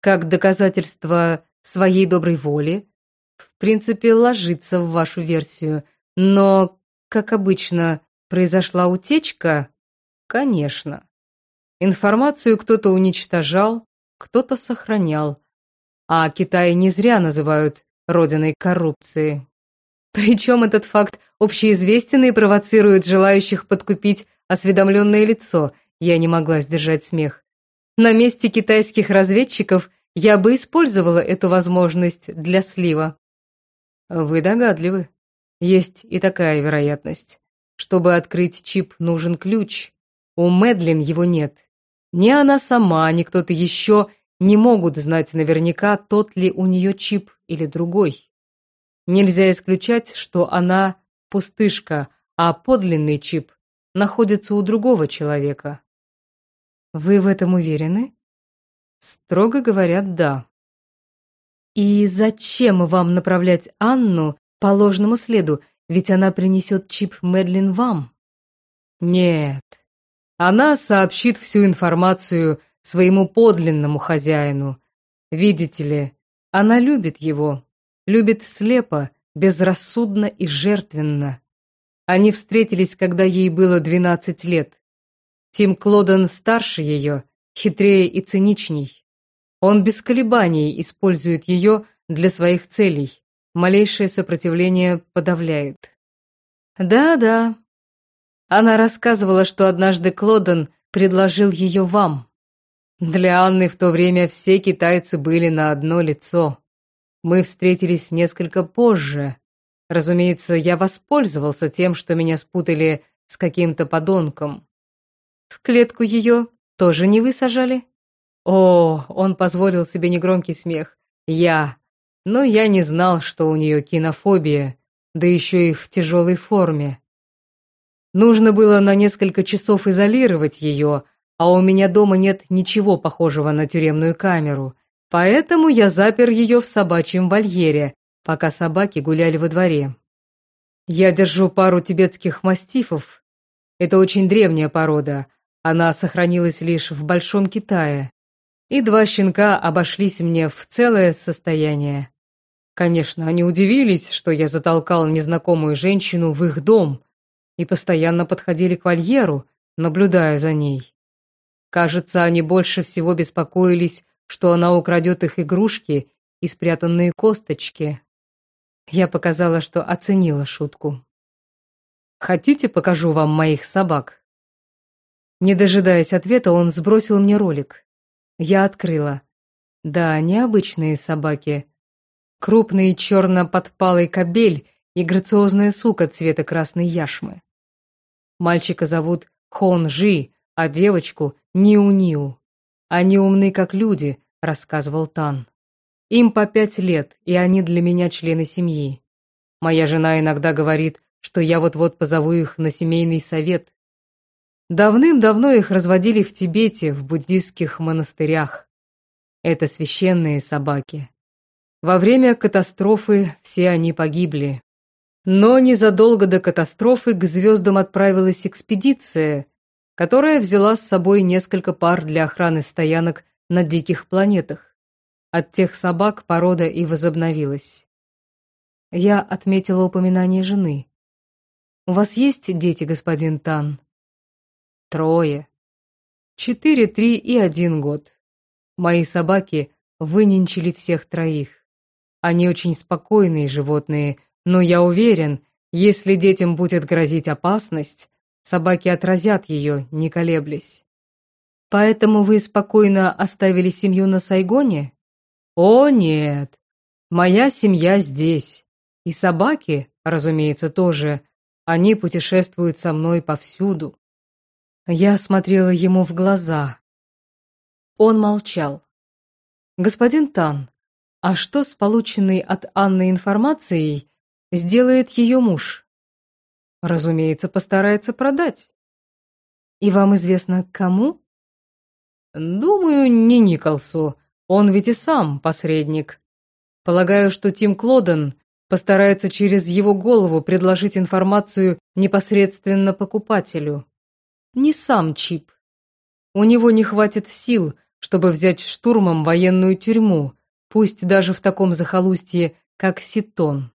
как доказательство своей доброй воли, в принципе, ложится в вашу версию. Но, как обычно, произошла утечка? Конечно. Информацию кто-то уничтожал, кто-то сохранял. А Китай не зря называют родиной коррупции. Причем этот факт общеизвестен и провоцирует желающих подкупить осведомленное лицо. Я не могла сдержать смех. На месте китайских разведчиков я бы использовала эту возможность для слива. Вы догадливы. Есть и такая вероятность. Чтобы открыть чип, нужен ключ. У Мэдлин его нет. Ни она сама, ни кто-то еще не могут знать наверняка, тот ли у нее чип или другой. Нельзя исключать, что она пустышка, а подлинный чип находится у другого человека. Вы в этом уверены? Строго говоря, да. И зачем вам направлять Анну по ложному следу, ведь она принесет чип Мэдлин вам? Нет. Она сообщит всю информацию своему подлинному хозяину. Видите ли, она любит его, любит слепо, безрассудно и жертвенно. Они встретились, когда ей было 12 лет. Тим Клоден старше ее, хитрее и циничней. Он без колебаний использует ее для своих целей. Малейшее сопротивление подавляет. Да-да. Она рассказывала, что однажды Клоден предложил ее вам. Для Анны в то время все китайцы были на одно лицо. Мы встретились несколько позже. Разумеется, я воспользовался тем, что меня спутали с каким-то подонком. В клетку ее тоже не вы сажали? О, он позволил себе негромкий смех. Я. Но я не знал, что у нее кинофобия, да еще и в тяжелой форме. Нужно было на несколько часов изолировать ее, а у меня дома нет ничего похожего на тюремную камеру, поэтому я запер ее в собачьем вольере, пока собаки гуляли во дворе. Я держу пару тибетских мастифов. Это очень древняя порода, она сохранилась лишь в Большом Китае. И два щенка обошлись мне в целое состояние. Конечно, они удивились, что я затолкал незнакомую женщину в их дом и постоянно подходили к вольеру, наблюдая за ней. Кажется, они больше всего беспокоились, что она украдет их игрушки и спрятанные косточки. Я показала, что оценила шутку. «Хотите, покажу вам моих собак?» Не дожидаясь ответа, он сбросил мне ролик. Я открыла. Да, необычные собаки. Крупный черно-подпалый кобель и грациозная сука цвета красной яшмы. Мальчика зовут Хон Жи, а девочку Ниу-Ниу. Они умны как люди, рассказывал Тан. Им по пять лет, и они для меня члены семьи. Моя жена иногда говорит, что я вот-вот позову их на семейный совет. Давным-давно их разводили в Тибете, в буддистских монастырях. Это священные собаки. Во время катастрофы все они погибли. Но незадолго до катастрофы к звездам отправилась экспедиция, которая взяла с собой несколько пар для охраны стоянок на диких планетах. От тех собак порода и возобновилась. Я отметила упоминание жены. «У вас есть дети, господин Тан?» «Трое». Четыре, три и один год. Мои собаки выненчили всех троих. Они очень спокойные животные, но я уверен, если детям будет грозить опасность, собаки отразят ее, не колеблясь. Поэтому вы спокойно оставили семью на Сайгоне? О, нет. Моя семья здесь. И собаки, разумеется, тоже. Они путешествуют со мной повсюду. Я смотрела ему в глаза. Он молчал. Господин Тан, а что с полученной от Анны информацией сделает ее муж? Разумеется, постарается продать. И вам известно, кому? Думаю, не Николсу. Он ведь и сам посредник. Полагаю, что Тим Клоден постарается через его голову предложить информацию непосредственно покупателю. Не сам Чип. У него не хватит сил, чтобы взять штурмом военную тюрьму, пусть даже в таком захолустье, как Ситон.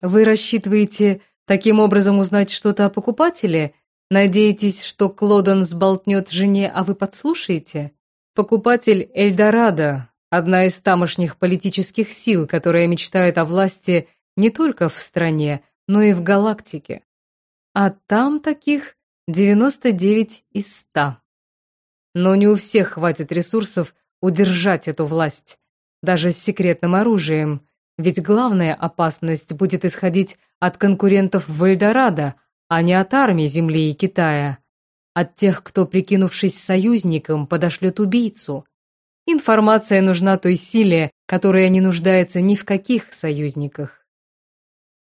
Вы рассчитываете таким образом узнать что-то о покупателе Надеетесь, что Клодон сболтнет жене, а вы подслушаете? Покупатель Эльдорадо, одна из тамошних политических сил, которая мечтает о власти не только в стране, но и в галактике. А там таких 99 из 100. Но не у всех хватит ресурсов удержать эту власть, даже с секретным оружием, ведь главная опасность будет исходить от конкурентов в а не от армии Земли и Китая. От тех, кто, прикинувшись союзником, подошлет убийцу. Информация нужна той силе, которая не нуждается ни в каких союзниках.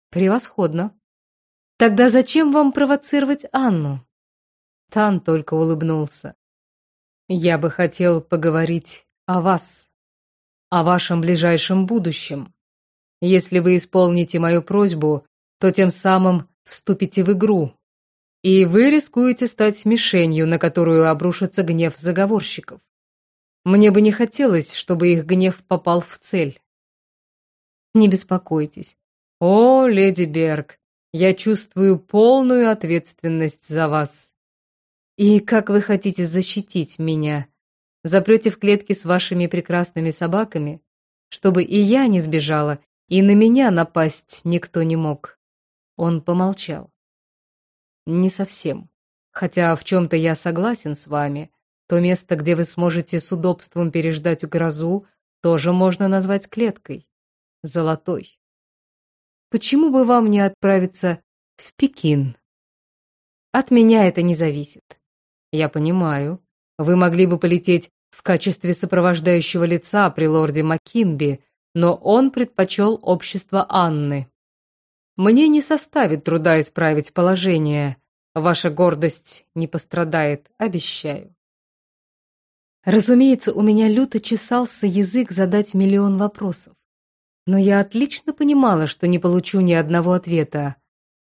Превосходно. Тогда зачем вам провоцировать Анну? Тан только улыбнулся. Я бы хотел поговорить о вас, о вашем ближайшем будущем. Если вы исполните мою просьбу, то тем самым вступите в игру, и вы рискуете стать мишенью, на которую обрушится гнев заговорщиков. Мне бы не хотелось, чтобы их гнев попал в цель. Не беспокойтесь. О, леди Берг, я чувствую полную ответственность за вас. И как вы хотите защитить меня? Запрете в клетке с вашими прекрасными собаками, чтобы и я не сбежала, и на меня напасть никто не мог. Он помолчал. «Не совсем. Хотя в чем-то я согласен с вами. То место, где вы сможете с удобством переждать грозу, тоже можно назвать клеткой. Золотой. Почему бы вам не отправиться в Пекин? От меня это не зависит. Я понимаю. Вы могли бы полететь в качестве сопровождающего лица при лорде Маккинби, но он предпочел общество Анны. Мне не составит труда исправить положение. Ваша гордость не пострадает, обещаю. Разумеется, у меня люто чесался язык задать миллион вопросов. Но я отлично понимала, что не получу ни одного ответа.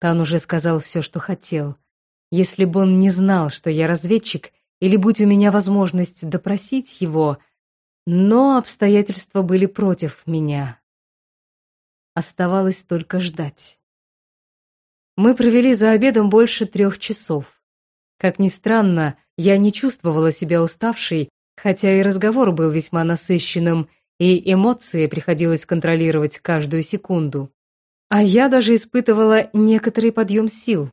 Тан уже сказал все, что хотел. Если бы он не знал, что я разведчик, или будь у меня возможность допросить его, но обстоятельства были против меня. Оставалось только ждать. Мы провели за обедом больше трех часов. Как ни странно, я не чувствовала себя уставшей, хотя и разговор был весьма насыщенным, и эмоции приходилось контролировать каждую секунду. А я даже испытывала некоторый подъем сил.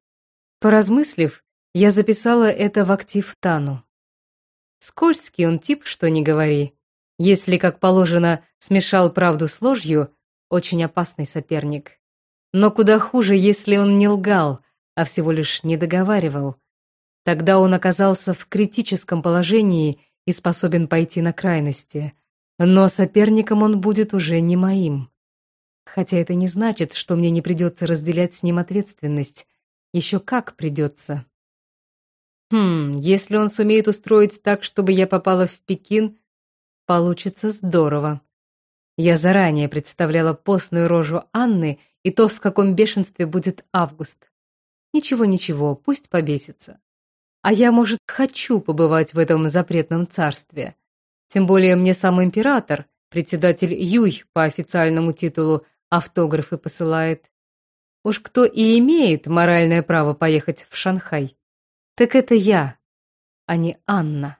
Поразмыслив, я записала это в актив Тану. Скользкий он тип, что не говори. Если, как положено, смешал правду с ложью, очень опасный соперник. Но куда хуже, если он не лгал, а всего лишь не договаривал. Тогда он оказался в критическом положении и способен пойти на крайности. Но соперником он будет уже не моим. Хотя это не значит, что мне не придется разделять с ним ответственность. Еще как придется. Хм, если он сумеет устроить так, чтобы я попала в Пекин, получится здорово. Я заранее представляла постную рожу Анны и то, в каком бешенстве будет Август. Ничего-ничего, пусть побесится. А я, может, хочу побывать в этом запретном царстве. Тем более мне сам император, председатель Юй по официальному титулу, автографы посылает. Уж кто и имеет моральное право поехать в Шанхай, так это я, а не Анна.